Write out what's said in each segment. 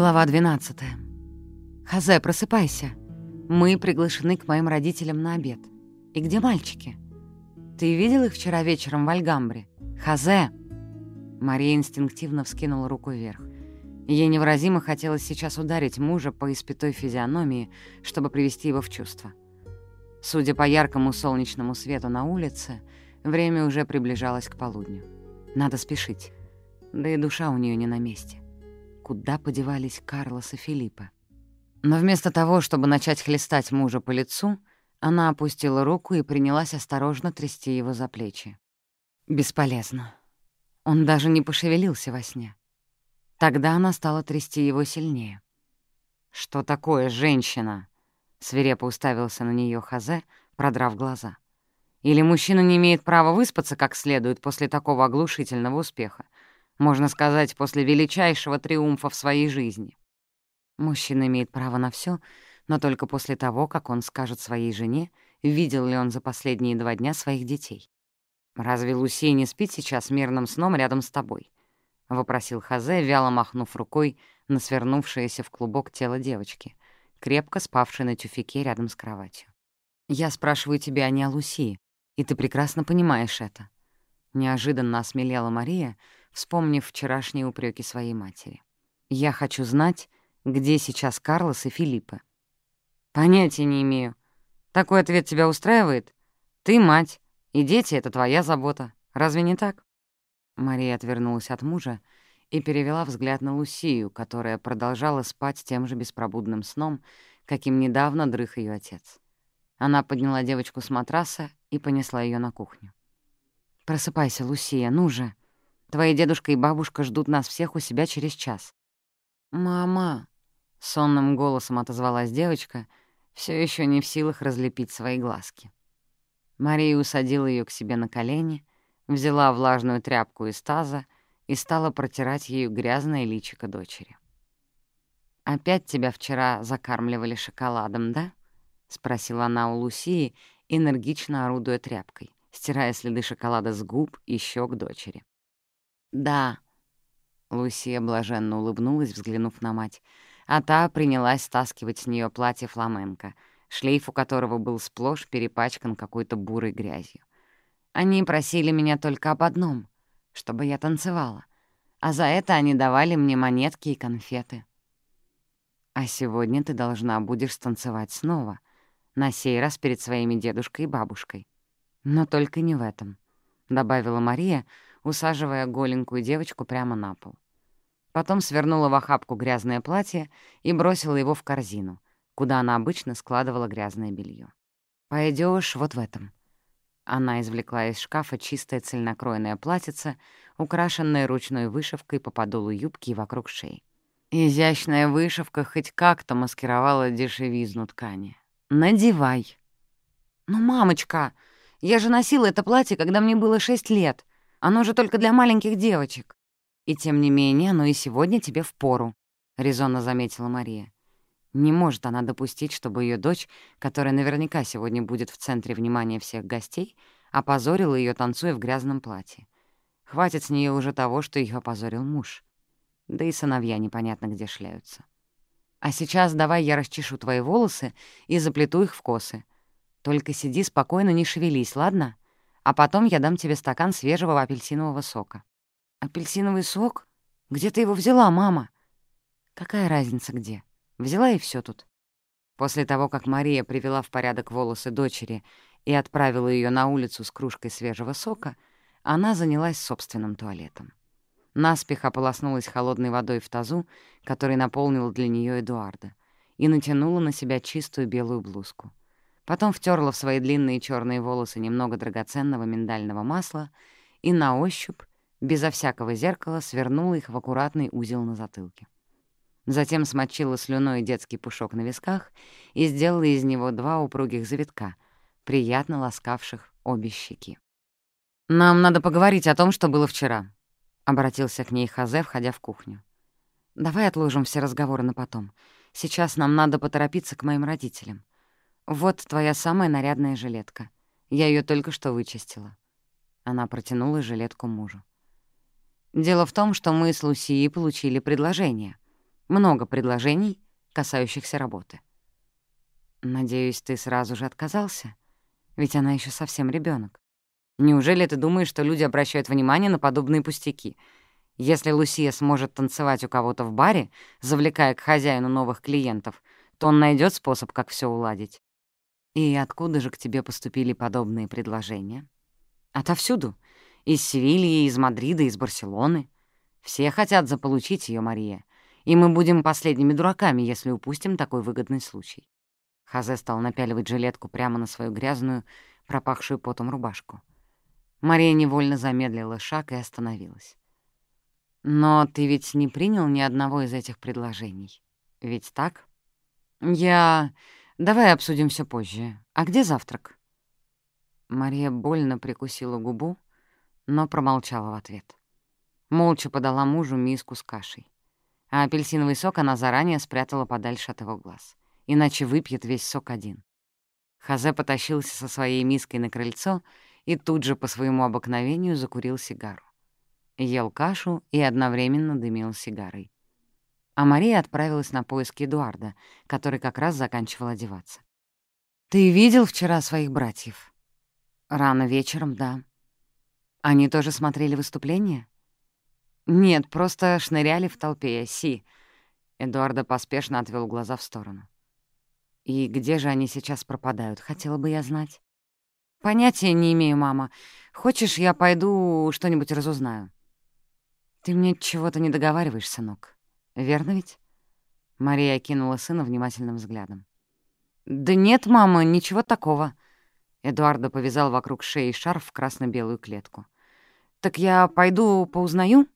Глава 12. «Хазе, просыпайся. Мы приглашены к моим родителям на обед. И где мальчики? Ты видел их вчера вечером в Альгамбре? Хазе!» Мария инстинктивно вскинула руку вверх. Ей невыразимо хотелось сейчас ударить мужа по испятой физиономии, чтобы привести его в чувство. Судя по яркому солнечному свету на улице, время уже приближалось к полудню. Надо спешить. Да и душа у нее не на месте куда подевались Карлос и Филиппа. Но вместо того, чтобы начать хлестать мужа по лицу, она опустила руку и принялась осторожно трясти его за плечи. Бесполезно. Он даже не пошевелился во сне. Тогда она стала трясти его сильнее. «Что такое, женщина?» — свирепо уставился на нее Хазе, продрав глаза. «Или мужчина не имеет права выспаться как следует после такого оглушительного успеха? Можно сказать, после величайшего триумфа в своей жизни. Мужчина имеет право на все, но только после того, как он скажет своей жене, видел ли он за последние два дня своих детей. «Разве Лусия не спит сейчас мирным сном рядом с тобой?» — вопросил Хазе, вяло махнув рукой на свернувшееся в клубок тело девочки, крепко спавшей на тюфике рядом с кроватью. «Я спрашиваю тебя не о Лусии, и ты прекрасно понимаешь это». Неожиданно осмелела Мария, вспомнив вчерашние упреки своей матери. «Я хочу знать, где сейчас Карлос и Филиппа». «Понятия не имею. Такой ответ тебя устраивает? Ты мать, и дети — это твоя забота. Разве не так?» Мария отвернулась от мужа и перевела взгляд на Лусию, которая продолжала спать тем же беспробудным сном, каким недавно дрых ее отец. Она подняла девочку с матраса и понесла ее на кухню. «Просыпайся, Лусия, ну же!» Твои дедушка и бабушка ждут нас всех у себя через час». «Мама», — сонным голосом отозвалась девочка, все еще не в силах разлепить свои глазки. Мария усадила ее к себе на колени, взяла влажную тряпку из таза и стала протирать ею грязное личико дочери. «Опять тебя вчера закармливали шоколадом, да?» — спросила она у Лусии, энергично орудуя тряпкой, стирая следы шоколада с губ и щек дочери. «Да». Лусия блаженно улыбнулась, взглянув на мать, а та принялась стаскивать с нее платье фламенко, шлейф у которого был сплошь перепачкан какой-то бурой грязью. Они просили меня только об одном — чтобы я танцевала, а за это они давали мне монетки и конфеты. А сегодня ты должна будешь станцевать снова, на сей раз перед своими дедушкой и бабушкой. Но только не в этом, — добавила Мария, — усаживая голенькую девочку прямо на пол. Потом свернула в охапку грязное платье и бросила его в корзину, куда она обычно складывала грязное белье. Пойдешь вот в этом». Она извлекла из шкафа чистое цельнокроенное платьице, украшенное ручной вышивкой по подолу юбки и вокруг шеи. Изящная вышивка хоть как-то маскировала дешевизну ткани. «Надевай!» «Ну, мамочка, я же носила это платье, когда мне было шесть лет. Оно же только для маленьких девочек. И тем не менее, оно и сегодня тебе впору», — резонно заметила Мария. Не может она допустить, чтобы ее дочь, которая наверняка сегодня будет в центре внимания всех гостей, опозорила ее, танцуя в грязном платье. Хватит с нее уже того, что ее опозорил муж. Да и сыновья непонятно где шляются. А сейчас давай я расчешу твои волосы и заплету их в косы. Только сиди спокойно, не шевелись, ладно? А потом я дам тебе стакан свежего апельсинового сока». «Апельсиновый сок? Где ты его взяла, мама?» «Какая разница где? Взяла и все тут». После того, как Мария привела в порядок волосы дочери и отправила ее на улицу с кружкой свежего сока, она занялась собственным туалетом. Наспех ополоснулась холодной водой в тазу, который наполнил для нее Эдуарда, и натянула на себя чистую белую блузку. Потом втерла в свои длинные черные волосы немного драгоценного миндального масла и на ощупь, безо всякого зеркала, свернула их в аккуратный узел на затылке. Затем смочила слюной детский пушок на висках и сделала из него два упругих завитка, приятно ласкавших обе щеки. «Нам надо поговорить о том, что было вчера», — обратился к ней Хазе, входя в кухню. «Давай отложим все разговоры на потом. Сейчас нам надо поторопиться к моим родителям. «Вот твоя самая нарядная жилетка. Я ее только что вычистила». Она протянула жилетку мужу. «Дело в том, что мы с Лусией получили предложение. Много предложений, касающихся работы. Надеюсь, ты сразу же отказался? Ведь она еще совсем ребенок. Неужели ты думаешь, что люди обращают внимание на подобные пустяки? Если Лусия сможет танцевать у кого-то в баре, завлекая к хозяину новых клиентов, то он найдет способ, как все уладить. И откуда же к тебе поступили подобные предложения? Отовсюду. Из Севильи, из Мадрида, из Барселоны. Все хотят заполучить ее, Мария. И мы будем последними дураками, если упустим такой выгодный случай. Хазе стал напяливать жилетку прямо на свою грязную, пропахшую потом рубашку. Мария невольно замедлила шаг и остановилась. «Но ты ведь не принял ни одного из этих предложений. Ведь так?» «Я... Давай обсудим все позже. А где завтрак?» Мария больно прикусила губу, но промолчала в ответ. Молча подала мужу миску с кашей. А апельсиновый сок она заранее спрятала подальше от его глаз. Иначе выпьет весь сок один. Хазе потащился со своей миской на крыльцо и тут же по своему обыкновению закурил сигару. Ел кашу и одновременно дымил сигарой. А Мария отправилась на поиски Эдуарда, который как раз заканчивал одеваться. «Ты видел вчера своих братьев?» «Рано вечером, да». «Они тоже смотрели выступление?» «Нет, просто шныряли в толпе, Си». Эдуарда поспешно отвел глаза в сторону. «И где же они сейчас пропадают, хотела бы я знать?» «Понятия не имею, мама. Хочешь, я пойду что-нибудь разузнаю?» «Ты мне чего-то не договариваешь, сынок. Верно ведь?» Мария окинула сына внимательным взглядом. «Да нет, мама, ничего такого». Эдуардо повязал вокруг шеи шарф в красно-белую клетку. «Так я пойду поузнаю?»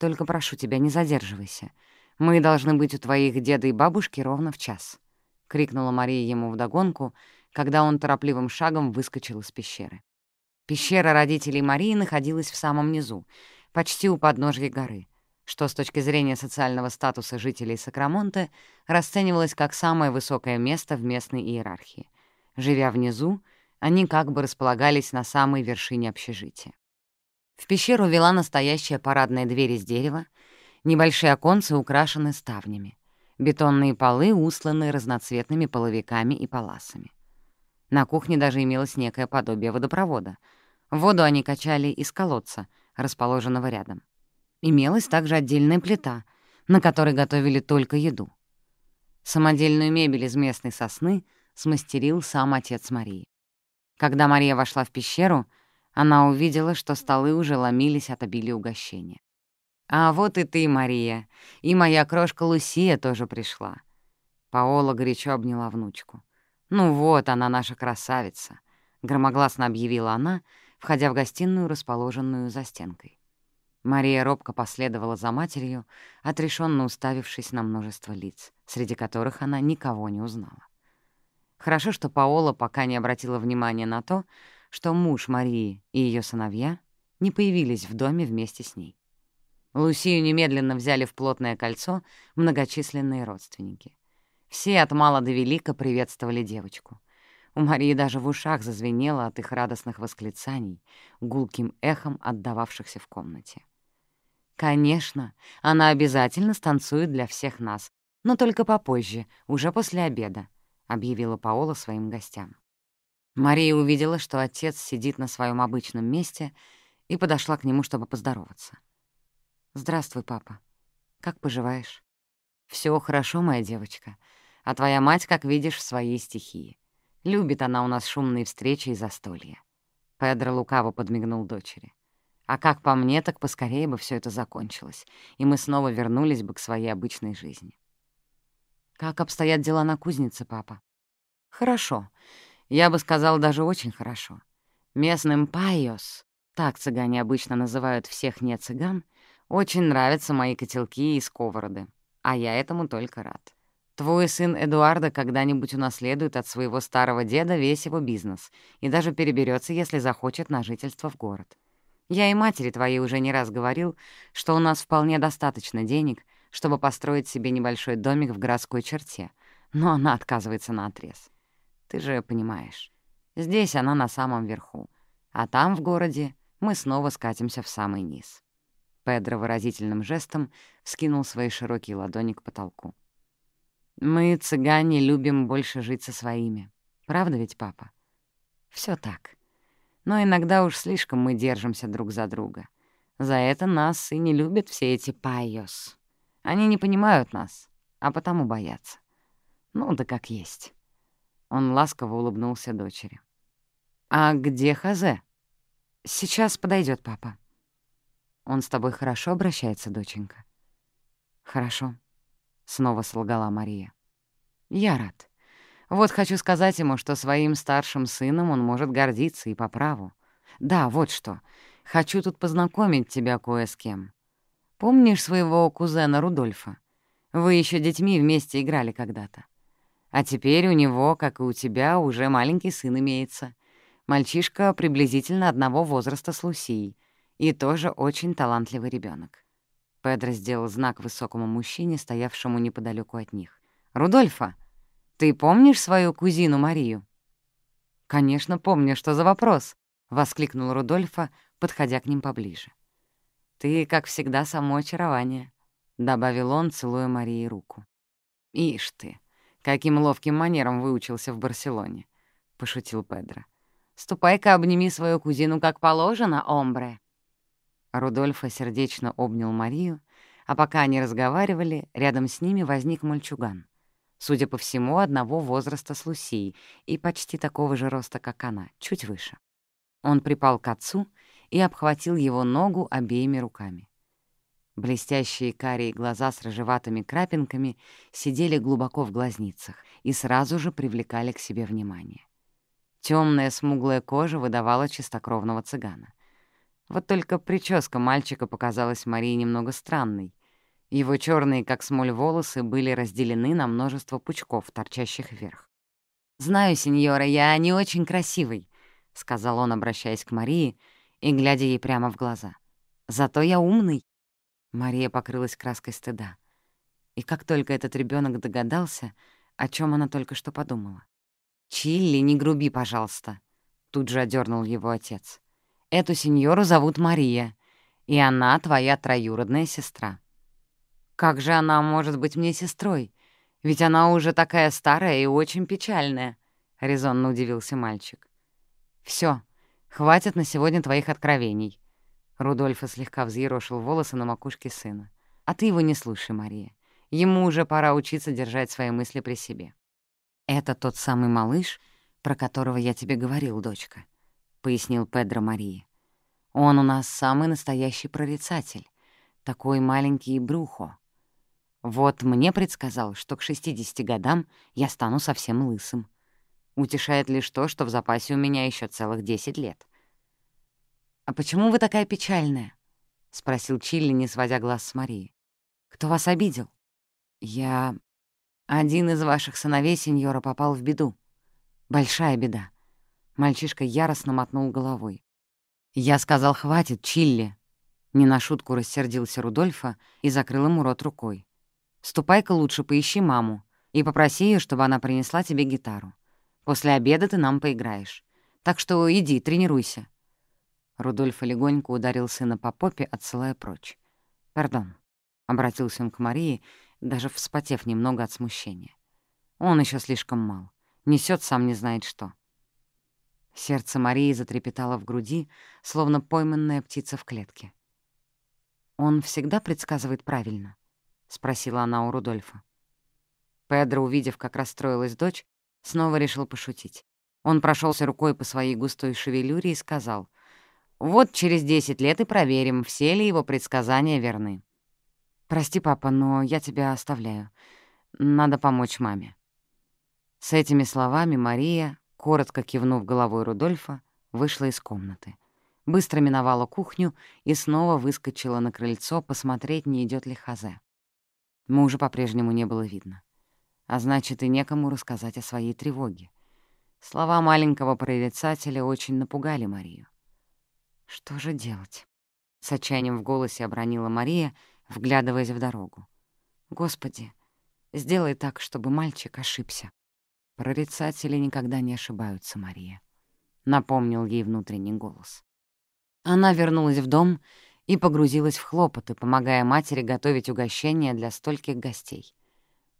Только прошу тебя, не задерживайся. Мы должны быть у твоих деда и бабушки ровно в час», — крикнула Мария ему вдогонку, когда он торопливым шагом выскочил из пещеры. Пещера родителей Марии находилась в самом низу, почти у подножья горы, что с точки зрения социального статуса жителей Сакрамонте расценивалось как самое высокое место в местной иерархии. Живя внизу, они как бы располагались на самой вершине общежития. В пещеру вела настоящая парадная дверь из дерева, небольшие оконцы украшены ставнями, бетонные полы усланы разноцветными половиками и паласами. На кухне даже имелось некое подобие водопровода. Воду они качали из колодца, расположенного рядом. Имелась также отдельная плита, на которой готовили только еду. Самодельную мебель из местной сосны смастерил сам отец Марии. Когда Мария вошла в пещеру — она увидела, что столы уже ломились от обилия угощения. «А вот и ты, Мария, и моя крошка Лусия тоже пришла». Паола горячо обняла внучку. «Ну вот она, наша красавица», — громогласно объявила она, входя в гостиную, расположенную за стенкой. Мария робко последовала за матерью, отрешенно уставившись на множество лиц, среди которых она никого не узнала. Хорошо, что Паола пока не обратила внимания на то, что муж Марии и ее сыновья не появились в доме вместе с ней. Лусию немедленно взяли в плотное кольцо многочисленные родственники. Все от мала до велика приветствовали девочку. У Марии даже в ушах зазвенело от их радостных восклицаний, гулким эхом отдававшихся в комнате. «Конечно, она обязательно станцует для всех нас, но только попозже, уже после обеда», — объявила Паола своим гостям. Мария увидела, что отец сидит на своем обычном месте, и подошла к нему, чтобы поздороваться. «Здравствуй, папа. Как поживаешь?» Все хорошо, моя девочка. А твоя мать, как видишь, в своей стихии. Любит она у нас шумные встречи и застолья». Педро лукаво подмигнул дочери. «А как по мне, так поскорее бы все это закончилось, и мы снова вернулись бы к своей обычной жизни». «Как обстоят дела на кузнице, папа?» «Хорошо. Я бы сказал, даже очень хорошо. Местным пайос, так цыгане обычно называют всех не цыган, очень нравятся мои котелки и сковороды, а я этому только рад. Твой сын Эдуардо когда-нибудь унаследует от своего старого деда весь его бизнес и даже переберется, если захочет на жительство в город. Я и матери твоей уже не раз говорил, что у нас вполне достаточно денег, чтобы построить себе небольшой домик в городской черте, но она отказывается на отрез. Ты же понимаешь, здесь она на самом верху, а там, в городе, мы снова скатимся в самый низ». Педро выразительным жестом вскинул свои широкие ладони к потолку. «Мы, цыгане, любим больше жить со своими. Правда ведь, папа?» Все так. Но иногда уж слишком мы держимся друг за друга. За это нас и не любят все эти пайос. Они не понимают нас, а потому боятся. Ну да как есть». Он ласково улыбнулся дочери. «А где Хазе?» «Сейчас подойдет папа». «Он с тобой хорошо обращается, доченька?» «Хорошо», — снова солгала Мария. «Я рад. Вот хочу сказать ему, что своим старшим сыном он может гордиться и по праву. Да, вот что. Хочу тут познакомить тебя кое с кем. Помнишь своего кузена Рудольфа? Вы еще детьми вместе играли когда-то. А теперь у него, как и у тебя, уже маленький сын имеется. Мальчишка приблизительно одного возраста с Лусией. И тоже очень талантливый ребенок. Педро сделал знак высокому мужчине, стоявшему неподалеку от них. «Рудольфа, ты помнишь свою кузину Марию?» «Конечно, помню. Что за вопрос?» — воскликнул Рудольфа, подходя к ним поближе. «Ты, как всегда, само очарование», — добавил он, целуя Марии руку. «Ишь ты!» Каким ловким манером выучился в Барселоне, — пошутил Педро. «Ступай-ка обними свою кузину как положено, омбре». Рудольфо сердечно обнял Марию, а пока они разговаривали, рядом с ними возник мальчуган. Судя по всему, одного возраста с Лусией и почти такого же роста, как она, чуть выше. Он припал к отцу и обхватил его ногу обеими руками. Блестящие карие глаза с рыжеватыми крапинками сидели глубоко в глазницах и сразу же привлекали к себе внимание. Темная смуглая кожа выдавала чистокровного цыгана. Вот только прическа мальчика показалась Марии немного странной. Его черные, как смоль, волосы были разделены на множество пучков, торчащих вверх. «Знаю, сеньора, я не очень красивый», — сказал он, обращаясь к Марии и глядя ей прямо в глаза. «Зато я умный. Мария покрылась краской стыда. И как только этот ребенок догадался, о чем она только что подумала. «Чилли, не груби, пожалуйста», — тут же одернул его отец. «Эту сеньору зовут Мария, и она твоя троюродная сестра». «Как же она может быть мне сестрой? Ведь она уже такая старая и очень печальная», — резонно удивился мальчик. Все, хватит на сегодня твоих откровений. Рудольфа слегка взъерошил волосы на макушке сына. «А ты его не слушай, Мария. Ему уже пора учиться держать свои мысли при себе». «Это тот самый малыш, про которого я тебе говорил, дочка», — пояснил Педро Марии. «Он у нас самый настоящий прорицатель, такой маленький брухо. Вот мне предсказал, что к 60 годам я стану совсем лысым. Утешает лишь то, что в запасе у меня еще целых 10 лет. «А почему вы такая печальная?» — спросил Чилли, не сводя глаз с Марии. «Кто вас обидел?» «Я... Один из ваших сыновей, сеньора, попал в беду. Большая беда». Мальчишка яростно мотнул головой. «Я сказал, хватит, Чилли!» Не на шутку рассердился Рудольфа и закрыл ему рот рукой. «Ступай-ка лучше поищи маму и попроси ее, чтобы она принесла тебе гитару. После обеда ты нам поиграешь. Так что иди, тренируйся. Рудольф легонько ударил сына по попе, отсылая прочь. «Пардон», — обратился он к Марии, даже вспотев немного от смущения. «Он еще слишком мал. Несет сам не знает что». Сердце Марии затрепетало в груди, словно пойманная птица в клетке. «Он всегда предсказывает правильно?» — спросила она у Рудольфа. Педро, увидев, как расстроилась дочь, снова решил пошутить. Он прошелся рукой по своей густой шевелюре и сказал — вот через десять лет и проверим, все ли его предсказания верны. Прости, папа, но я тебя оставляю. Надо помочь маме». С этими словами Мария, коротко кивнув головой Рудольфа, вышла из комнаты. Быстро миновала кухню и снова выскочила на крыльцо посмотреть, не идет ли Хазе. Мужа по-прежнему не было видно. А значит, и некому рассказать о своей тревоге. Слова маленького прорицателя очень напугали Марию. Что же делать? С отчаянием в голосе обронила Мария, вглядываясь в дорогу. Господи, сделай так, чтобы мальчик ошибся. Прорицатели никогда не ошибаются, Мария. Напомнил ей внутренний голос. Она вернулась в дом и погрузилась в хлопоты, помогая матери готовить угощения для стольких гостей.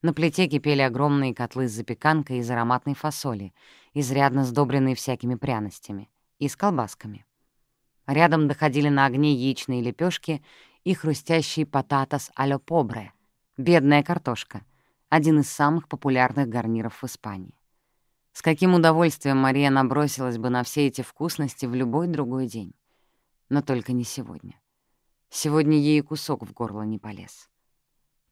На плите кипели огромные котлы с запеканкой из ароматной фасоли, изрядно сдобренные всякими пряностями, и с колбасками. Рядом доходили на огне яичные лепешки и хрустящий потатос алё побре, бедная картошка, один из самых популярных гарниров в Испании. С каким удовольствием Мария набросилась бы на все эти вкусности в любой другой день. Но только не сегодня. Сегодня ей кусок в горло не полез.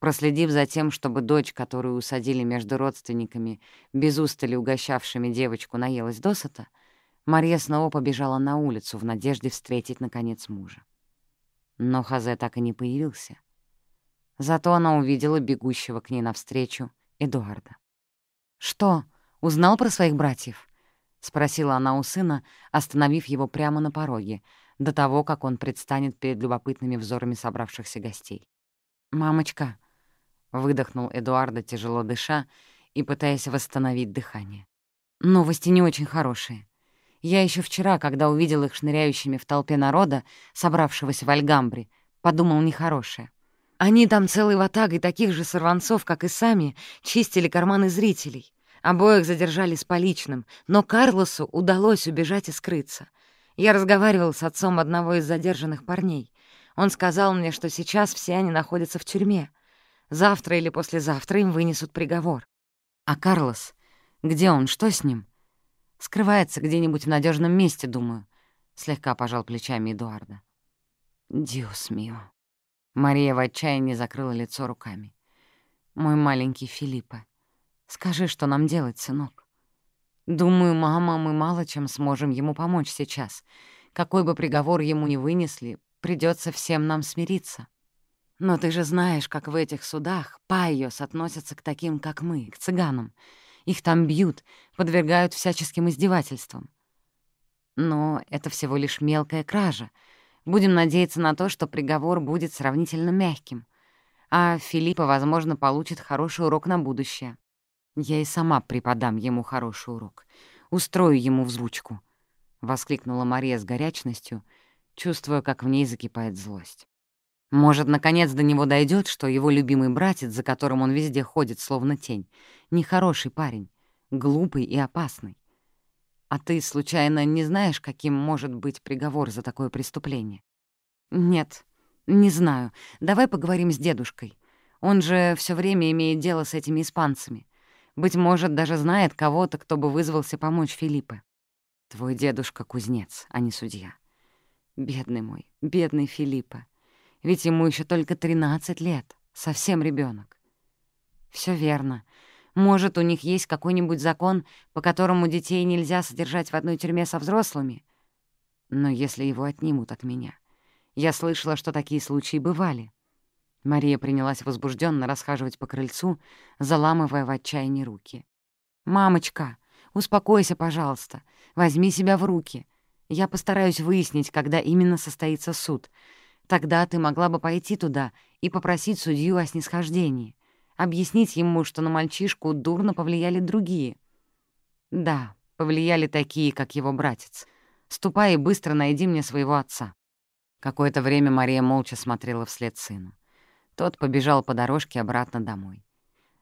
Проследив за тем, чтобы дочь, которую усадили между родственниками, без устали угощавшими девочку, наелась досыта, Мария снова побежала на улицу в надежде встретить, наконец, мужа. Но Хазе так и не появился. Зато она увидела бегущего к ней навстречу Эдуарда. «Что, узнал про своих братьев?» — спросила она у сына, остановив его прямо на пороге, до того, как он предстанет перед любопытными взорами собравшихся гостей. «Мамочка», — выдохнул Эдуарда, тяжело дыша и пытаясь восстановить дыхание. «Новости не очень хорошие. Я еще вчера, когда увидел их шныряющими в толпе народа, собравшегося в Альгамбре, подумал нехорошее. Они там целой ватагой таких же сорванцов, как и сами, чистили карманы зрителей. Обоих задержали с поличным, но Карлосу удалось убежать и скрыться. Я разговаривал с отцом одного из задержанных парней. Он сказал мне, что сейчас все они находятся в тюрьме. Завтра или послезавтра им вынесут приговор. А Карлос? Где он? Что с ним? Скрывается где-нибудь в надежном месте, думаю. Слегка пожал плечами Эдуарда. Диос мио. Мария в отчаянии закрыла лицо руками. Мой маленький Филиппе, скажи, что нам делать, сынок? Думаю, мама, мы мало чем сможем ему помочь сейчас. Какой бы приговор ему ни вынесли, придется всем нам смириться. Но ты же знаешь, как в этих судах пайос относятся к таким, как мы, к цыганам. Их там бьют, подвергают всяческим издевательствам. Но это всего лишь мелкая кража. Будем надеяться на то, что приговор будет сравнительно мягким. А Филиппа, возможно, получит хороший урок на будущее. Я и сама преподам ему хороший урок. Устрою ему взручку. воскликнула Мария с горячностью, чувствуя, как в ней закипает злость. Может, наконец до него дойдет, что его любимый братец, за которым он везде ходит, словно тень, нехороший парень, глупый и опасный. А ты, случайно, не знаешь, каким может быть приговор за такое преступление? Нет, не знаю. Давай поговорим с дедушкой. Он же все время имеет дело с этими испанцами. Быть может, даже знает кого-то, кто бы вызвался помочь Филиппе. Твой дедушка — кузнец, а не судья. Бедный мой, бедный Филиппа. Ведь ему еще только 13 лет, совсем ребенок. Все верно. Может, у них есть какой-нибудь закон, по которому детей нельзя содержать в одной тюрьме со взрослыми? Но если его отнимут от меня... Я слышала, что такие случаи бывали. Мария принялась возбужденно расхаживать по крыльцу, заламывая в отчаянии руки. «Мамочка, успокойся, пожалуйста. Возьми себя в руки. Я постараюсь выяснить, когда именно состоится суд. Тогда ты могла бы пойти туда и попросить судью о снисхождении, объяснить ему, что на мальчишку дурно повлияли другие. Да, повлияли такие, как его братец. Ступай и быстро найди мне своего отца». Какое-то время Мария молча смотрела вслед сыну. Тот побежал по дорожке обратно домой.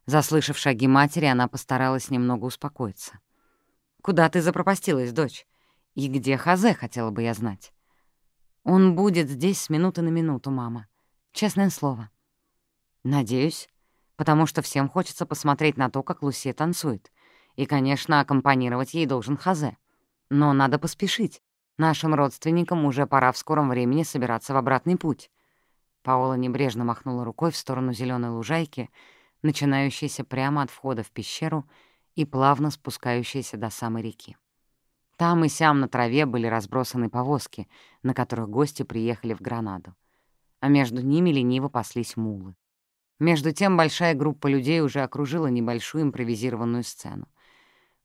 Заслышав шаги матери, она постаралась немного успокоиться. «Куда ты запропастилась, дочь? И где Хазе, хотела бы я знать?» «Он будет здесь с минуты на минуту, мама. Честное слово». «Надеюсь, потому что всем хочется посмотреть на то, как Лусия танцует. И, конечно, аккомпанировать ей должен Хазе. Но надо поспешить. Нашим родственникам уже пора в скором времени собираться в обратный путь. Паола небрежно махнула рукой в сторону зеленой лужайки, начинающейся прямо от входа в пещеру и плавно спускающейся до самой реки. Там и сям на траве были разбросаны повозки, на которых гости приехали в Гранаду, а между ними лениво паслись мулы. Между тем большая группа людей уже окружила небольшую импровизированную сцену.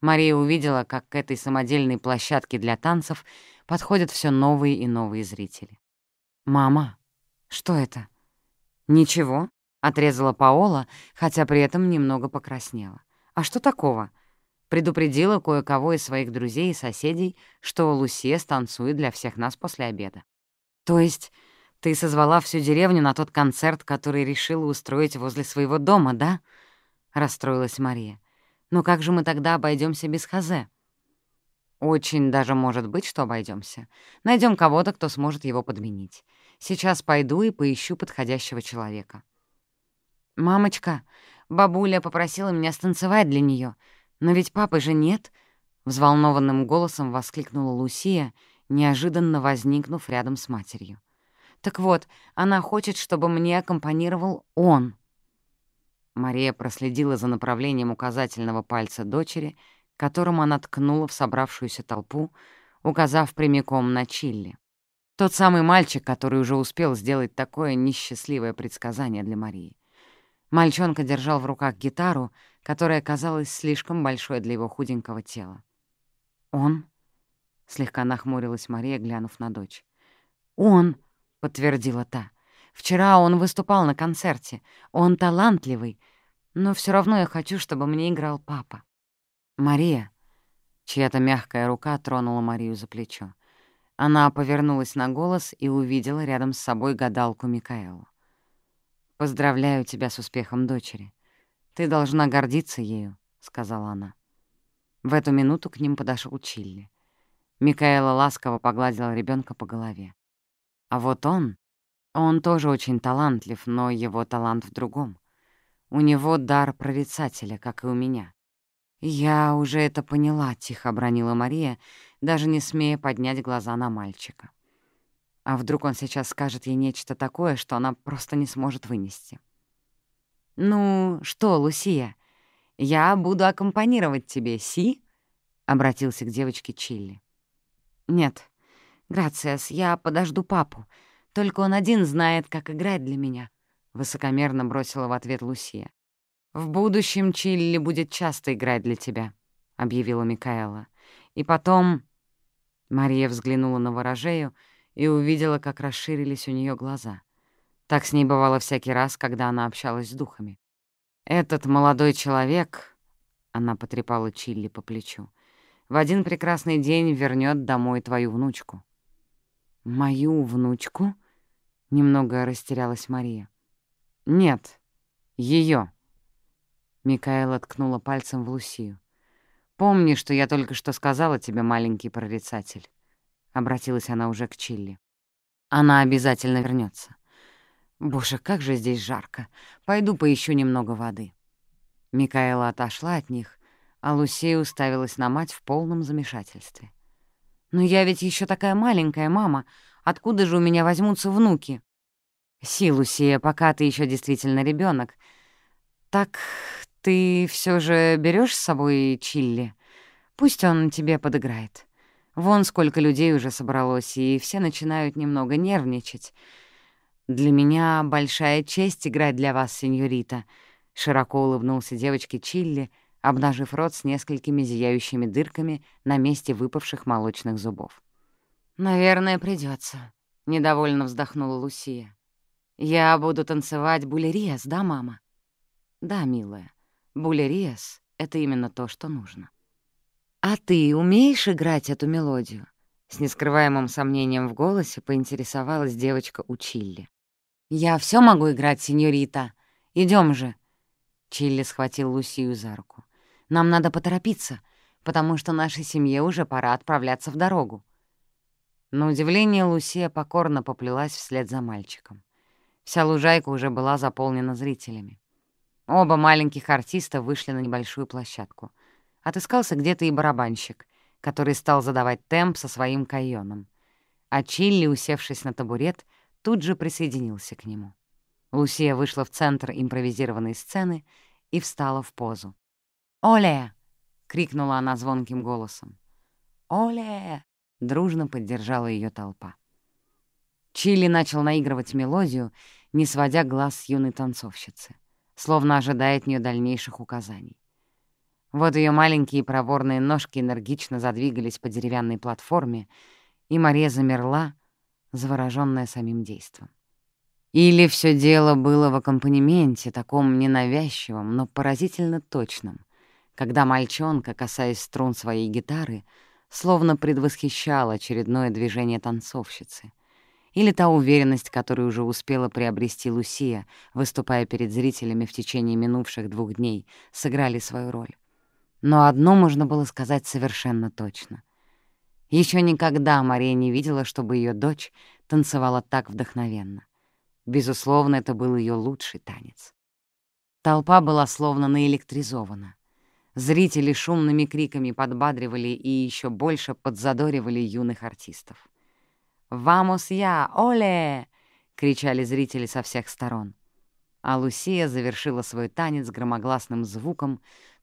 Мария увидела, как к этой самодельной площадке для танцев подходят все новые и новые зрители. «Мама!» «Что это?» «Ничего», — отрезала Паола, хотя при этом немного покраснела. «А что такого?» Предупредила кое-кого из своих друзей и соседей, что Лусия станцует для всех нас после обеда. «То есть Ты созвала всю деревню на тот концерт, который решила устроить возле своего дома, да?» — расстроилась Мария. «Но как же мы тогда обойдемся без Хазе?» «Очень даже может быть, что обойдемся. Найдем кого-то, кто сможет его подменить. Сейчас пойду и поищу подходящего человека». «Мамочка, бабуля попросила меня станцевать для нее, но ведь папы же нет», — взволнованным голосом воскликнула Лусия, неожиданно возникнув рядом с матерью. Так вот, она хочет, чтобы мне аккомпанировал он. Мария проследила за направлением указательного пальца дочери, которым она ткнула в собравшуюся толпу, указав прямиком на Чилли. Тот самый мальчик, который уже успел сделать такое несчастливое предсказание для Марии. Мальчонка держал в руках гитару, которая казалась слишком большой для его худенького тела. «Он?» — слегка нахмурилась Мария, глянув на дочь. «Он!» — подтвердила та. «Вчера он выступал на концерте. Он талантливый, но все равно я хочу, чтобы мне играл папа». «Мария», — чья-то мягкая рука тронула Марию за плечо. Она повернулась на голос и увидела рядом с собой гадалку Микаэлу. «Поздравляю тебя с успехом дочери. Ты должна гордиться ею», — сказала она. В эту минуту к ним подошел Чилли. Микаэла ласково погладила ребенка по голове. А вот он, он тоже очень талантлив, но его талант в другом. У него дар прорицателя, как и у меня. «Я уже это поняла», — тихо обронила Мария, даже не смея поднять глаза на мальчика. А вдруг он сейчас скажет ей нечто такое, что она просто не сможет вынести? «Ну что, Лусия, я буду аккомпанировать тебе, си?» — обратился к девочке Чилли. «Нет, «Грациас, я подожду папу. Только он один знает, как играть для меня», — высокомерно бросила в ответ Лусия. «В будущем Чилли будет часто играть для тебя», — объявила Микаэла. «И потом...» Мария взглянула на ворожею и увидела, как расширились у нее глаза. Так с ней бывало всякий раз, когда она общалась с духами. «Этот молодой человек...» — она потрепала Чилли по плечу. «В один прекрасный день вернет домой твою внучку». «Мою внучку?» — немного растерялась Мария. «Нет, ее. Микаэла ткнула пальцем в Лусию. «Помни, что я только что сказала тебе, маленький прорицатель». Обратилась она уже к Чилли. «Она обязательно вернется. Боже, как же здесь жарко. Пойду поищу немного воды». Микаэла отошла от них, а Лусия уставилась на мать в полном замешательстве. «Но я ведь еще такая маленькая, мама. Откуда же у меня возьмутся внуки?» «Силусия, пока ты еще действительно ребенок. Так ты все же берешь с собой Чилли? Пусть он тебе подыграет. Вон сколько людей уже собралось, и все начинают немного нервничать. Для меня большая честь играть для вас, сеньорита», — широко улыбнулся девочке Чилли, обнажив рот с несколькими зияющими дырками на месте выпавших молочных зубов. «Наверное, придется, недовольно вздохнула Лусия. «Я буду танцевать булериас, да, мама?» «Да, милая, булериас — это именно то, что нужно». «А ты умеешь играть эту мелодию?» С нескрываемым сомнением в голосе поинтересовалась девочка у Чилли. «Я все могу играть, сеньорита. Идем же!» Чилли схватил Лусию за руку. Нам надо поторопиться, потому что нашей семье уже пора отправляться в дорогу». На удивление Лусия покорно поплелась вслед за мальчиком. Вся лужайка уже была заполнена зрителями. Оба маленьких артиста вышли на небольшую площадку. Отыскался где-то и барабанщик, который стал задавать темп со своим кайоном. А Чилли, усевшись на табурет, тут же присоединился к нему. Лусия вышла в центр импровизированной сцены и встала в позу. «Оле!» — крикнула она звонким голосом. «Оле!» — дружно поддержала ее толпа. Чили начал наигрывать мелодию, не сводя глаз с юной танцовщицы, словно ожидая от нее дальнейших указаний. Вот ее маленькие проворные ножки энергично задвигались по деревянной платформе, и Мария замерла, заворожённая самим действом. Или все дело было в аккомпанементе, таком ненавязчивом, но поразительно точном — когда мальчонка, касаясь струн своей гитары, словно предвосхищал очередное движение танцовщицы. Или та уверенность, которую уже успела приобрести Лусия, выступая перед зрителями в течение минувших двух дней, сыграли свою роль. Но одно можно было сказать совершенно точно. Еще никогда Мария не видела, чтобы ее дочь танцевала так вдохновенно. Безусловно, это был ее лучший танец. Толпа была словно наэлектризована. Зрители шумными криками подбадривали и еще больше подзадоривали юных артистов. «Вамос я! Оле!» — кричали зрители со всех сторон. А Лусия завершила свой танец громогласным звуком,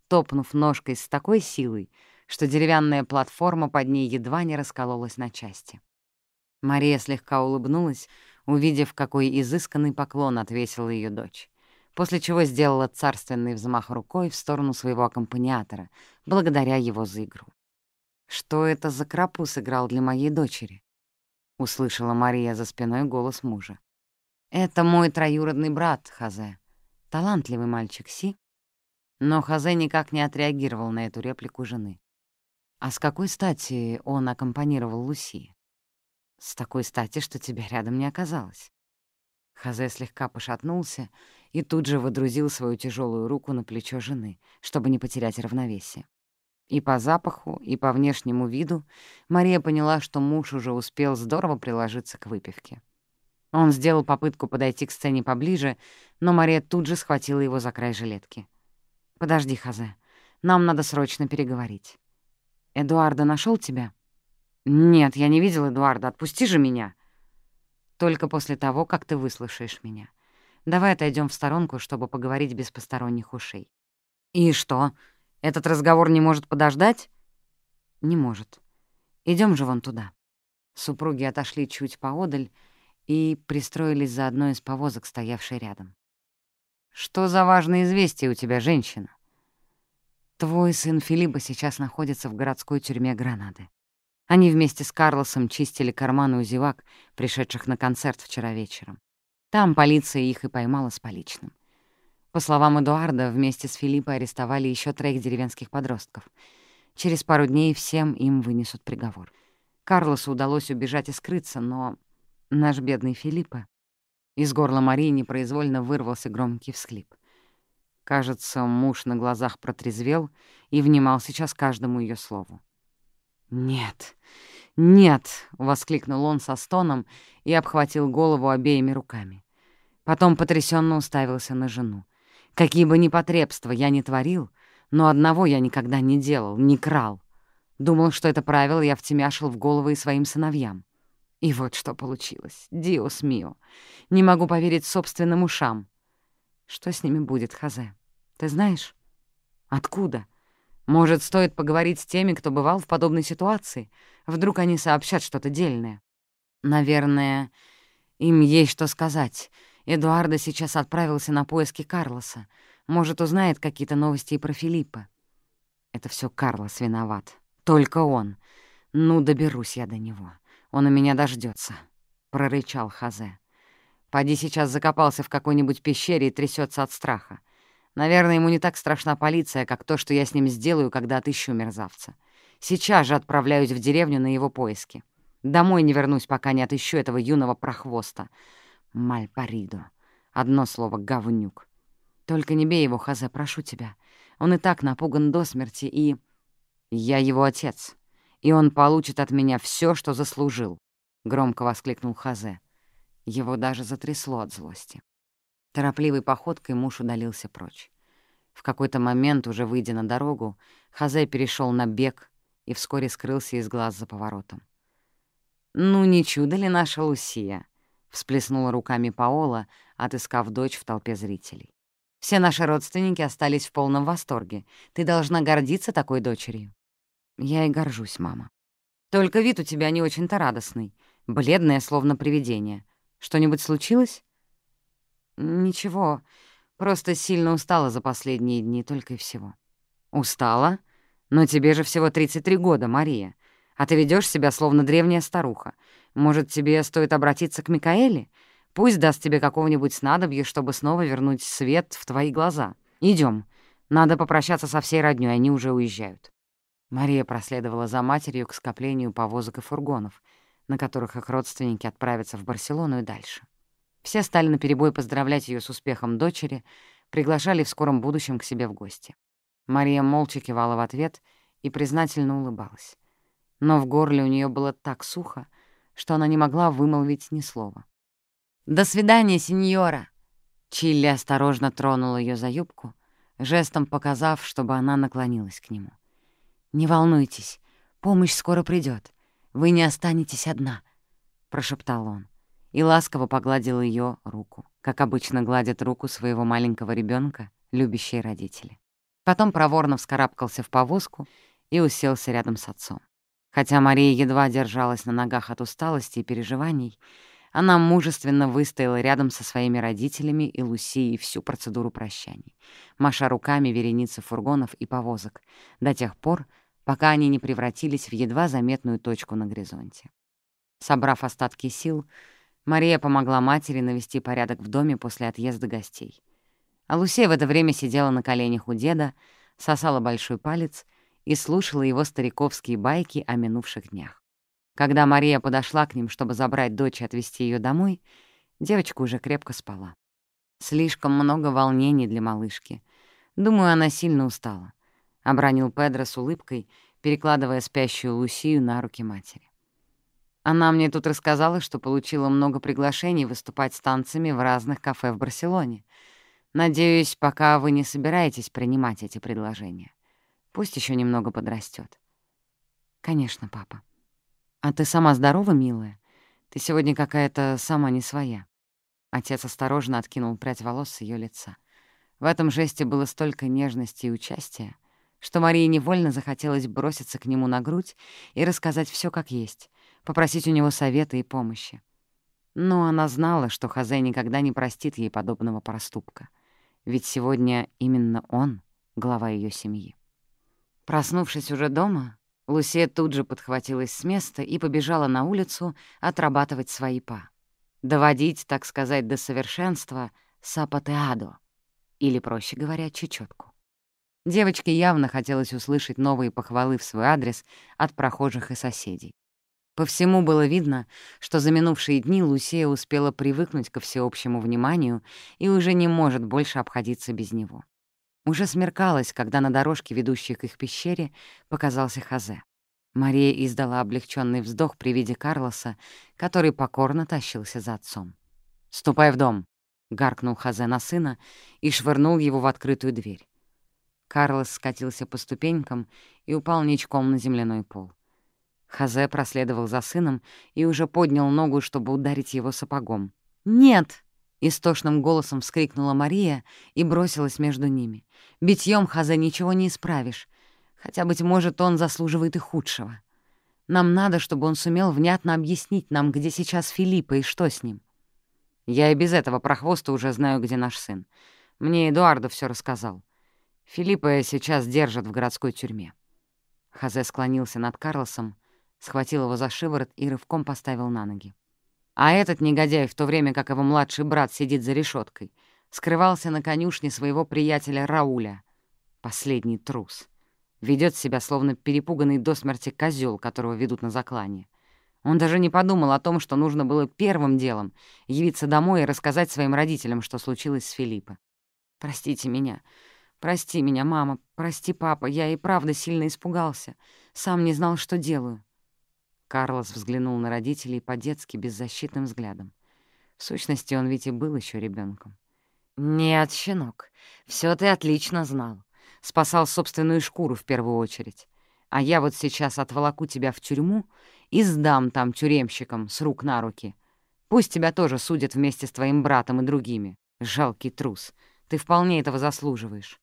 топнув ножкой с такой силой, что деревянная платформа под ней едва не раскололась на части. Мария слегка улыбнулась, увидев, какой изысканный поклон отвесила ее дочь, после чего сделала царственный взмах рукой в сторону своего аккомпаниатора, благодаря его за игру. «Что это за крапу сыграл для моей дочери?» — услышала Мария за спиной голос мужа. «Это мой троюродный брат, Хазе. Талантливый мальчик, Си». Но Хазе никак не отреагировал на эту реплику жены. «А с какой стати он аккомпанировал Луси?» «С такой стати, что тебя рядом не оказалось». Хазе слегка пошатнулся и тут же водрузил свою тяжелую руку на плечо жены, чтобы не потерять равновесие. И по запаху, и по внешнему виду Мария поняла, что муж уже успел здорово приложиться к выпивке. Он сделал попытку подойти к сцене поближе, но Мария тут же схватила его за край жилетки. «Подожди, Хазе, нам надо срочно переговорить. Эдуарда нашел тебя?» «Нет, я не видел Эдуарда, отпусти же меня!» «Только после того, как ты выслушаешь меня. Давай отойдем в сторонку, чтобы поговорить без посторонних ушей». «И что?» Этот разговор не может подождать? Не может. Идем же вон туда. Супруги отошли чуть поодаль и пристроились за одной из повозок, стоявшей рядом. «Что за важное известие у тебя, женщина?» «Твой сын Филиппа сейчас находится в городской тюрьме Гранады. Они вместе с Карлосом чистили карманы у зевак, пришедших на концерт вчера вечером. Там полиция их и поймала с поличным. По словам Эдуарда, вместе с Филиппой арестовали еще троих деревенских подростков. Через пару дней всем им вынесут приговор. Карлосу удалось убежать и скрыться, но наш бедный Филиппа... Из горла Марии непроизвольно вырвался громкий всхлип. Кажется, муж на глазах протрезвел и внимал сейчас каждому ее слову. «Нет, нет!» — воскликнул он со стоном и обхватил голову обеими руками. Потом потрясенно уставился на жену. Какие бы непотребства я ни творил, но одного я никогда не делал, не крал. Думал, что это правило я втемяшил в головы и своим сыновьям. И вот что получилось. Диос мио. Не могу поверить собственным ушам. Что с ними будет, Хазе? Ты знаешь? Откуда? Может, стоит поговорить с теми, кто бывал в подобной ситуации? Вдруг они сообщат что-то дельное. Наверное, им есть что сказать — Эдуардо сейчас отправился на поиски Карлоса. Может, узнает какие-то новости и про Филиппа. Это все Карлос виноват. Только он. Ну, доберусь я до него. Он у меня дождется, прорычал Хазе. Поди сейчас закопался в какой-нибудь пещере и трясется от страха. Наверное, ему не так страшна полиция, как то, что я с ним сделаю, когда отыщу мерзавца. Сейчас же отправляюсь в деревню на его поиски. Домой не вернусь, пока не отыщу этого юного прохвоста. Мальпаридо. Одно слово — говнюк. Только не бей его, Хазе, прошу тебя. Он и так напуган до смерти, и... Я его отец, и он получит от меня все, что заслужил, — громко воскликнул Хазе. Его даже затрясло от злости. Торопливой походкой муж удалился прочь. В какой-то момент, уже выйдя на дорогу, Хазе перешел на бег и вскоре скрылся из глаз за поворотом. «Ну, не чудо ли наша Лусия?» — всплеснула руками Паола, отыскав дочь в толпе зрителей. «Все наши родственники остались в полном восторге. Ты должна гордиться такой дочерью». «Я и горжусь, мама. Только вид у тебя не очень-то радостный, бледная, словно привидение. Что-нибудь случилось?» «Ничего, просто сильно устала за последние дни, только и всего». «Устала? Но тебе же всего 33 года, Мария, а ты ведешь себя, словно древняя старуха. Может, тебе стоит обратиться к Микаэле? Пусть даст тебе какого-нибудь снадобья, чтобы снова вернуть свет в твои глаза. Идем. Надо попрощаться со всей роднёй, они уже уезжают». Мария проследовала за матерью к скоплению повозок и фургонов. на которых их родственники отправятся в Барселону и дальше. Все стали наперебой поздравлять ее с успехом дочери, приглашали в скором будущем к себе в гости. Мария молча кивала в ответ и признательно улыбалась. Но в горле у нее было так сухо, что она не могла вымолвить ни слова. «До свидания, сеньора!» Чилли осторожно тронул ее за юбку, жестом показав, чтобы она наклонилась к нему. «Не волнуйтесь, помощь скоро придет. Вы не останетесь одна», — прошептал он и ласково погладил ее руку, как обычно гладят руку своего маленького ребенка, любящие родители. Потом проворно вскарабкался в повозку и уселся рядом с отцом. Хотя Мария едва держалась на ногах от усталости и переживаний, она мужественно выстояла рядом со своими родителями и Лусией всю процедуру прощаний, маша руками вереницы фургонов и повозок, до тех пор, пока они не превратились в едва заметную точку на горизонте. Собрав остатки сил, Мария помогла матери навести порядок в доме после отъезда гостей. А Лусия в это время сидела на коленях у деда, сосала большой палец и слушала его стариковские байки о минувших днях. Когда Мария подошла к ним, чтобы забрать дочь и отвезти ее домой, девочка уже крепко спала. Слишком много волнений для малышки. Думаю, она сильно устала. Обронил Педро с улыбкой, перекладывая спящую Лусию на руки матери. Она мне тут рассказала, что получила много приглашений выступать с танцами в разных кафе в Барселоне. Надеюсь, пока вы не собираетесь принимать эти предложения. Пусть еще немного подрастет. Конечно, папа. «А ты сама здорова, милая? Ты сегодня какая-то сама не своя». Отец осторожно откинул прядь волос с ее лица. В этом жесте было столько нежности и участия, что Марии невольно захотелось броситься к нему на грудь и рассказать все как есть, попросить у него совета и помощи. Но она знала, что Хазе никогда не простит ей подобного проступка, ведь сегодня именно он — глава ее семьи. Проснувшись уже дома, Лусия тут же подхватилась с места и побежала на улицу отрабатывать свои па. Доводить, так сказать, до совершенства сапатеадо, или, проще говоря, чечетку. Девочке явно хотелось услышать новые похвалы в свой адрес от прохожих и соседей. По всему было видно, что за минувшие дни Лусия успела привыкнуть ко всеобщему вниманию и уже не может больше обходиться без него. Уже смеркалось, когда на дорожке, ведущей к их пещере, показался Хазе. Мария издала облегченный вздох при виде Карлоса, который покорно тащился за отцом. «Ступай в дом», — гаркнул Хазе на сына и швырнул его в открытую дверь. Карлос скатился по ступенькам и упал ничком на земляной пол. Хазе проследовал за сыном и уже поднял ногу, чтобы ударить его сапогом. «Нет!» Истошным голосом вскрикнула Мария и бросилась между ними. «Битьём, Хазе, ничего не исправишь. Хотя, быть может, он заслуживает и худшего. Нам надо, чтобы он сумел внятно объяснить нам, где сейчас Филиппа и что с ним. Я и без этого прохвоста уже знаю, где наш сын. Мне Эдуардо все рассказал. Филиппа сейчас держат в городской тюрьме». Хазе склонился над Карлосом, схватил его за шиворот и рывком поставил на ноги. А этот негодяй, в то время как его младший брат сидит за решеткой, скрывался на конюшне своего приятеля Рауля. Последний трус. Ведет себя, словно перепуганный до смерти козел, которого ведут на заклание. Он даже не подумал о том, что нужно было первым делом явиться домой и рассказать своим родителям, что случилось с Филиппо. «Простите меня. Прости меня, мама. Прости, папа. Я и правда сильно испугался. Сам не знал, что делаю». Карлос взглянул на родителей по-детски беззащитным взглядом. В сущности, он ведь и был еще ребенком. «Нет, щенок, все ты отлично знал. Спасал собственную шкуру в первую очередь. А я вот сейчас отволоку тебя в тюрьму и сдам там тюремщикам с рук на руки. Пусть тебя тоже судят вместе с твоим братом и другими. Жалкий трус. Ты вполне этого заслуживаешь».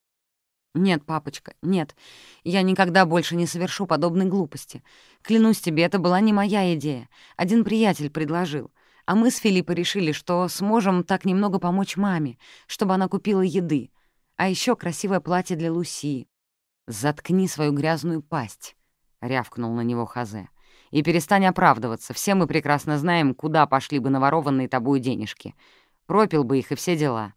«Нет, папочка, нет. Я никогда больше не совершу подобной глупости. Клянусь тебе, это была не моя идея. Один приятель предложил. А мы с Филиппой решили, что сможем так немного помочь маме, чтобы она купила еды. А еще красивое платье для Луси. «Заткни свою грязную пасть», — рявкнул на него Хазе. «И перестань оправдываться. Все мы прекрасно знаем, куда пошли бы наворованные тобой денежки. Пропил бы их и все дела».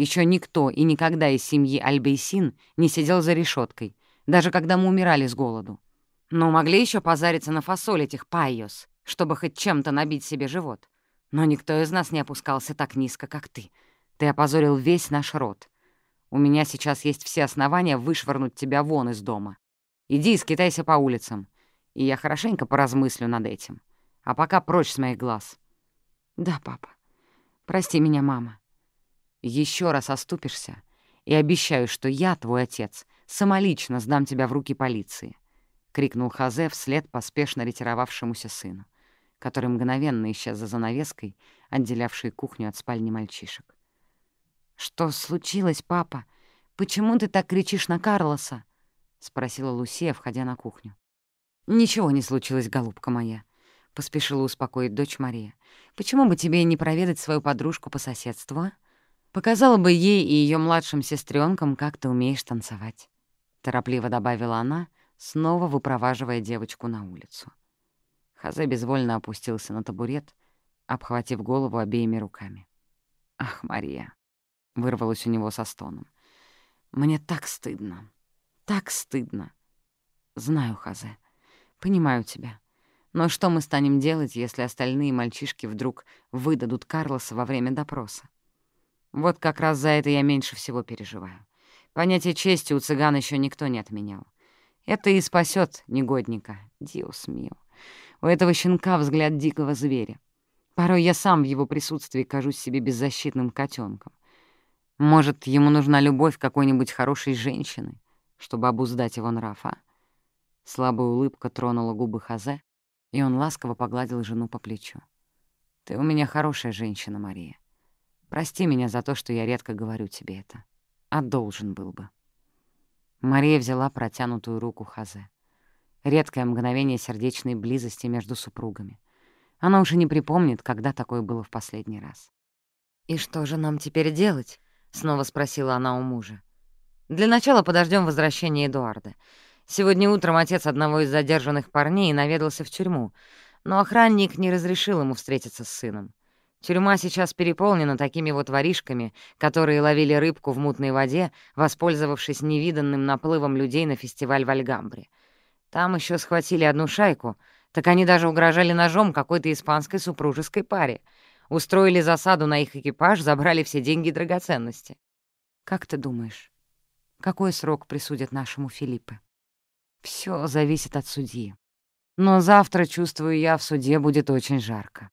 Еще никто и никогда из семьи Альбейсин не сидел за решеткой, даже когда мы умирали с голоду. Но могли еще позариться на фасоль этих пайос. чтобы хоть чем-то набить себе живот. Но никто из нас не опускался так низко, как ты. Ты опозорил весь наш род. У меня сейчас есть все основания вышвырнуть тебя вон из дома. Иди и скитайся по улицам, и я хорошенько поразмыслю над этим. А пока прочь с моих глаз. Да, папа. Прости меня, мама. Еще раз оступишься, и обещаю, что я, твой отец, самолично сдам тебя в руки полиции», — крикнул Хазе вслед поспешно ретировавшемуся сыну, который мгновенно исчез за занавеской, отделявшей кухню от спальни мальчишек. «Что случилось, папа? Почему ты так кричишь на Карлоса?» — спросила Лусия, входя на кухню. «Ничего не случилось, голубка моя», — поспешила успокоить дочь Мария. «Почему бы тебе не проведать свою подружку по соседству, а? Показала бы ей и ее младшим сестренкам, как ты умеешь танцевать», — торопливо добавила она, снова выпроваживая девочку на улицу. Хазе безвольно опустился на табурет, обхватив голову обеими руками. «Ах, Мария!» — вырвалось у него со стоном. «Мне так стыдно, так стыдно. Знаю, Хазе, понимаю тебя. Но что мы станем делать, если остальные мальчишки вдруг выдадут Карлоса во время допроса? Вот как раз за это я меньше всего переживаю. Понятие чести у цыган еще никто не отменял. Это и спасет негодника, Диос мио. У этого щенка взгляд дикого зверя. Порой я сам в его присутствии кажусь себе беззащитным котенком. Может, ему нужна любовь какой-нибудь хорошей женщины, чтобы обуздать его нрав, а? Слабая улыбка тронула губы Хазе, и он ласково погладил жену по плечу. «Ты у меня хорошая женщина, Мария. Прости меня за то, что я редко говорю тебе это. А должен был бы». Мария взяла протянутую руку Хазе. Редкое мгновение сердечной близости между супругами. Она уже не припомнит, когда такое было в последний раз. «И что же нам теперь делать?» — снова спросила она у мужа. «Для начала подождем возвращения Эдуарда. Сегодня утром отец одного из задержанных парней наведался в тюрьму, но охранник не разрешил ему встретиться с сыном. Тюрьма сейчас переполнена такими вот воришками, которые ловили рыбку в мутной воде, воспользовавшись невиданным наплывом людей на фестиваль в Альгамбре. Там еще схватили одну шайку, так они даже угрожали ножом какой-то испанской супружеской паре. Устроили засаду на их экипаж, забрали все деньги и драгоценности. Как ты думаешь, какой срок присудят нашему Филиппе? Все зависит от судьи. Но завтра, чувствую я, в суде будет очень жарко.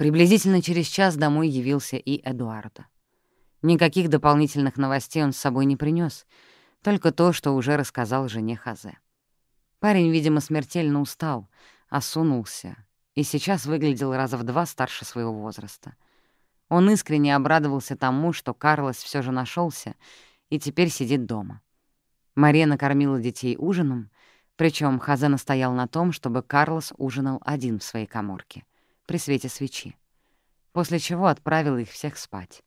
Приблизительно через час домой явился и Эдуардо. Никаких дополнительных новостей он с собой не принес, только то, что уже рассказал жене Хазе. Парень, видимо, смертельно устал, осунулся и сейчас выглядел раза в два старше своего возраста. Он искренне обрадовался тому, что Карлос все же нашелся и теперь сидит дома. Мария накормила детей ужином, причем Хазе настоял на том, чтобы Карлос ужинал один в своей коморке при свете свечи, после чего отправила их всех спать,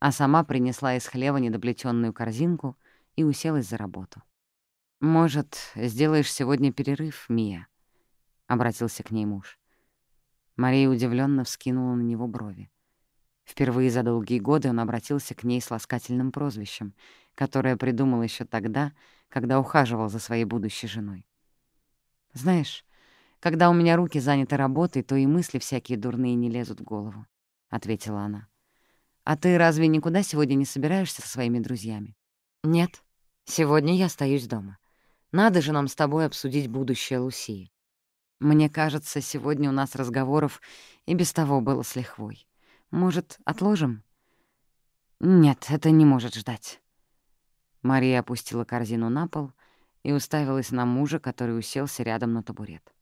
а сама принесла из хлева недоплетённую корзинку и уселась за работу. «Может, сделаешь сегодня перерыв, Мия?» — обратился к ней муж. Мария удивленно вскинула на него брови. Впервые за долгие годы он обратился к ней с ласкательным прозвищем, которое придумал еще тогда, когда ухаживал за своей будущей женой. «Знаешь, когда у меня руки заняты работой, то и мысли всякие дурные не лезут в голову», — ответила она. «А ты разве никуда сегодня не собираешься со своими друзьями?» «Нет, сегодня я остаюсь дома. Надо же нам с тобой обсудить будущее Лусии. Мне кажется, сегодня у нас разговоров и без того было с лихвой. Может, отложим?» «Нет, это не может ждать». Мария опустила корзину на пол и уставилась на мужа, который уселся рядом на табурет.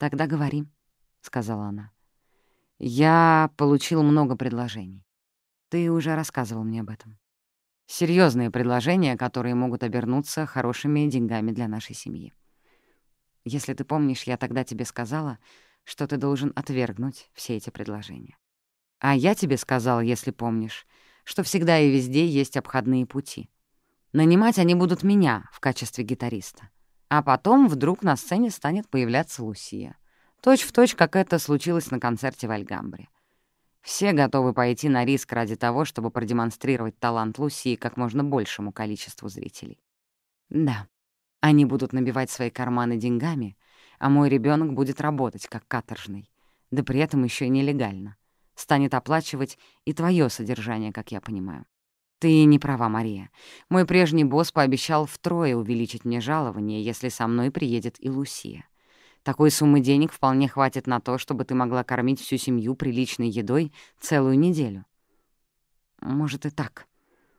«Тогда говори», — сказала она. «Я получил много предложений. Ты уже рассказывал мне об этом. Серьезные предложения, которые могут обернуться хорошими деньгами для нашей семьи. Если ты помнишь, я тогда тебе сказала, что ты должен отвергнуть все эти предложения. А я тебе сказала, если помнишь, что всегда и везде есть обходные пути. Нанимать они будут меня в качестве гитариста. А потом вдруг на сцене станет появляться Лусия. Точь в точь, как это случилось на концерте в Альгамбре. Все готовы пойти на риск ради того, чтобы продемонстрировать талант Лусии как можно большему количеству зрителей. Да, они будут набивать свои карманы деньгами, а мой ребенок будет работать как каторжный, да при этом еще и нелегально. Станет оплачивать и твое содержание, как я понимаю. Ты не права, Мария. Мой прежний босс пообещал втрое увеличить мне жалование, если со мной приедет и Лусия. Такой суммы денег вполне хватит на то, чтобы ты могла кормить всю семью приличной едой целую неделю. Может и так.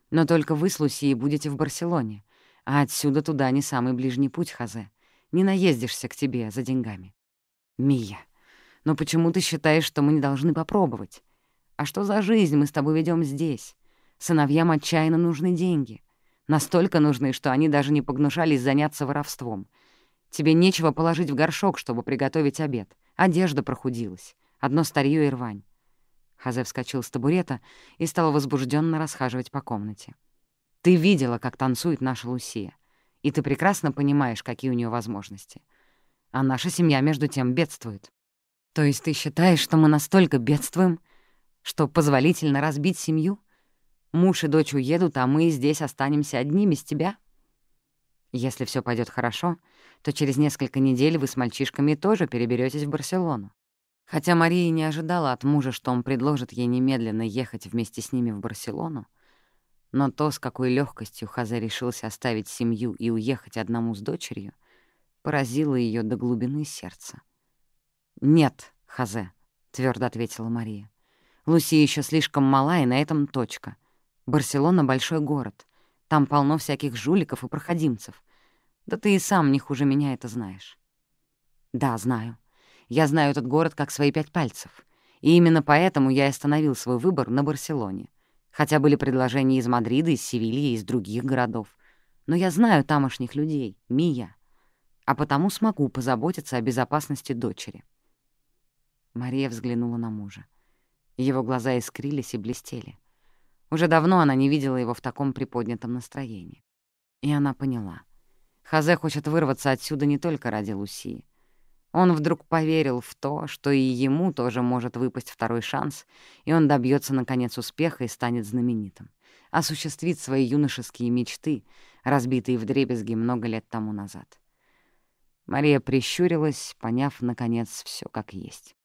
Но только вы с Лусией будете в Барселоне, а отсюда туда не самый ближний путь, Хазе. Не наездишься к тебе за деньгами. Мия, но почему ты считаешь, что мы не должны попробовать? А что за жизнь мы с тобой ведем здесь? Сыновьям отчаянно нужны деньги. Настолько нужны, что они даже не погнушались заняться воровством. Тебе нечего положить в горшок, чтобы приготовить обед. Одежда прохудилась. Одно старье и рвань. Хазе вскочил с табурета и стал возбужденно расхаживать по комнате. «Ты видела, как танцует наша Лусия, и ты прекрасно понимаешь, какие у нее возможности. А наша семья, между тем, бедствует. То есть ты считаешь, что мы настолько бедствуем, что позволительно разбить семью? Муж и дочь уедут, а мы здесь останемся одни без тебя? Если все пойдет хорошо, то через несколько недель вы с мальчишками тоже переберетесь в Барселону. Хотя Мария не ожидала от мужа, что он предложит ей немедленно ехать вместе с ними в Барселону, но то, с какой легкостью Хазе решился оставить семью и уехать одному с дочерью, поразило ее до глубины сердца. «Нет, Хазе», — твердо ответила Мария. «Луси еще слишком мала, и на этом точка. Барселона — большой город. Там полно всяких жуликов и проходимцев. Да ты и сам не хуже меня это знаешь». «Да, знаю. Я знаю этот город как свои пять пальцев. И именно поэтому я остановил свой выбор на Барселоне. Хотя были предложения из Мадрида, из Севильи, из других городов. Но я знаю тамошних людей, Мия а потому смогу позаботиться о безопасности дочери. Мария взглянула на мужа. Его глаза искрились и блестели. Уже давно она не видела его в таком приподнятом настроении. И она поняла. Хазе хочет вырваться отсюда не только ради Лусии. Он вдруг поверил в то, что и ему тоже может выпасть второй шанс, и он добьется наконец успеха и станет знаменитым. Осуществит свои юношеские мечты, разбитые вдребезги много лет тому назад. Мария прищурилась, поняв, наконец, все как есть.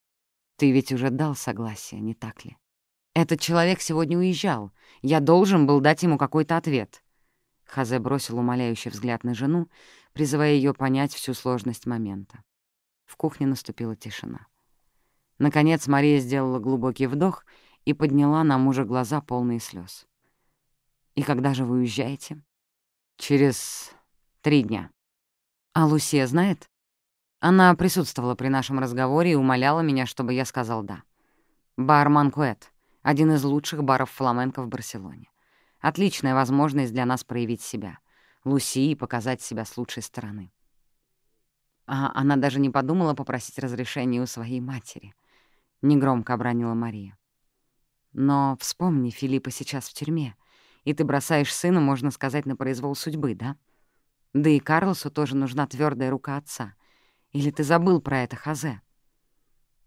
«Ты ведь уже дал согласие, не так ли? Этот человек сегодня уезжал. Я должен был дать ему какой-то ответ». Хазе бросил умоляющий взгляд на жену, призывая ее понять всю сложность момента. В кухне наступила тишина. Наконец Мария сделала глубокий вдох и подняла на мужа глаза, полные слез. «И когда же вы уезжаете?» «Через три дня». «А Лусия знает?» Она присутствовала при нашем разговоре и умоляла меня, чтобы я сказал «да». Бар «Манкуэт» — один из лучших баров фламенко в Барселоне. Отличная возможность для нас проявить себя, Лусии показать себя с лучшей стороны. А она даже не подумала попросить разрешения у своей матери. Негромко обронила Мария. Но вспомни, Филиппа сейчас в тюрьме, и ты бросаешь сына, можно сказать, на произвол судьбы, да? Да и Карлосу тоже нужна твердая рука отца. Или ты забыл про это, Хазе?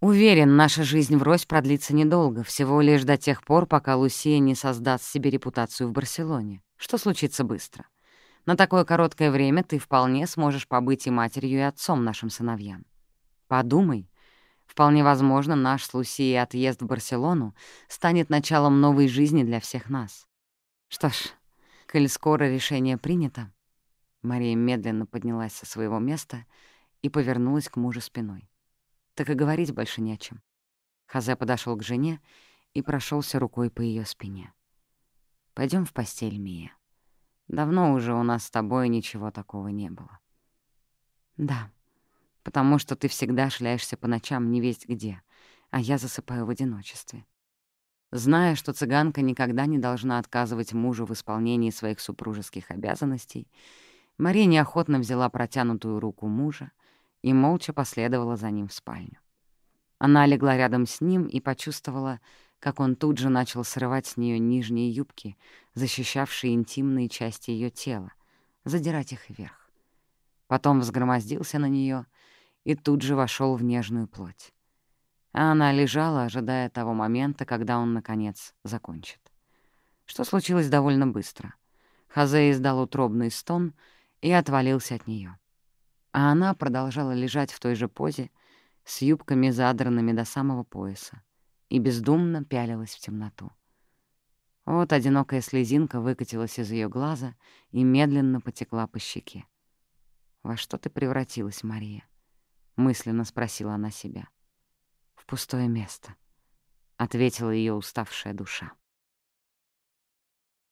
Уверен, наша жизнь врозь продлится недолго, всего лишь до тех пор, пока Лусия не создаст себе репутацию в Барселоне, что случится быстро. На такое короткое время ты вполне сможешь побыть и матерью, и отцом нашим сыновьям. Подумай, вполне возможно, наш с Лусией отъезд в Барселону станет началом новой жизни для всех нас. Что ж, коль скоро решение принято, Мария медленно поднялась со своего места и повернулась к мужу спиной. Так и говорить больше не о чем. Хазе подошел к жене и прошелся рукой по ее спине. Пойдем в постель, Мия. Давно уже у нас с тобой ничего такого не было. Да, потому что ты всегда шляешься по ночам не весть где, а я засыпаю в одиночестве. Зная, что цыганка никогда не должна отказывать мужу в исполнении своих супружеских обязанностей, Мария неохотно взяла протянутую руку мужа и молча последовала за ним в спальню. Она легла рядом с ним и почувствовала, как он тут же начал срывать с нее нижние юбки, защищавшие интимные части ее тела, задирать их вверх. Потом взгромоздился на нее и тут же вошел в нежную плоть. А она лежала, ожидая того момента, когда он, наконец, закончит. Что случилось довольно быстро. Хазе издал утробный стон — и отвалился от нее. А она продолжала лежать в той же позе, с юбками задранными до самого пояса, и бездумно пялилась в темноту. Вот одинокая слезинка выкатилась из ее глаза и медленно потекла по щеке. «Во что ты превратилась, Мария?» — мысленно спросила она себя. «В пустое место», — ответила ее уставшая душа.